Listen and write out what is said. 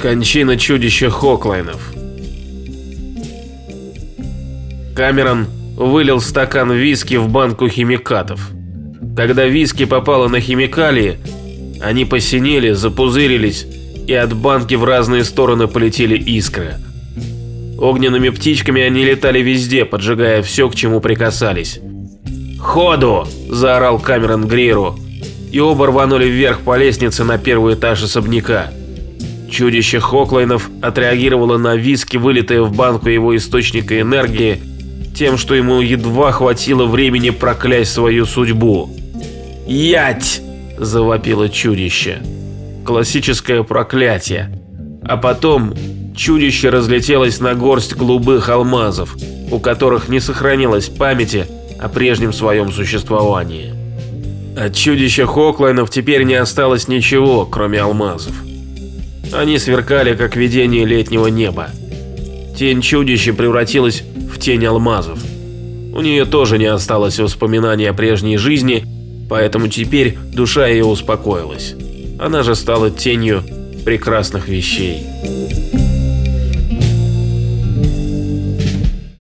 Кончина чудища Хоклайнов Камерон вылил стакан виски в банку химикатов. Когда виски попало на химикалии, они посинели, запузырились, и от банки в разные стороны полетели искры. Огненными птичками они летали везде, поджигая все, к чему прикасались. «Ходу!» – заорал Камерон Гриру, и оба рванули вверх по лестнице на первый этаж особняка. Чудище Хоклайнов отреагировало на виски, вылитые в банку его источника энергии, тем, что ему едва хватило времени проклясть свою судьбу. «Ять!» – завопило чудище. Классическое проклятие. А потом чудище разлетелось на горсть голубых алмазов, у которых не сохранилось памяти о прежнем своем существовании. От чудища Хоклайнов теперь не осталось ничего, кроме алмазов. Они сверкали, как видение летнего неба. Тень чудища превратилась в тень алмазов. У нее тоже не осталось воспоминаний о прежней жизни, поэтому теперь душа ее успокоилась. Она же стала тенью прекрасных вещей.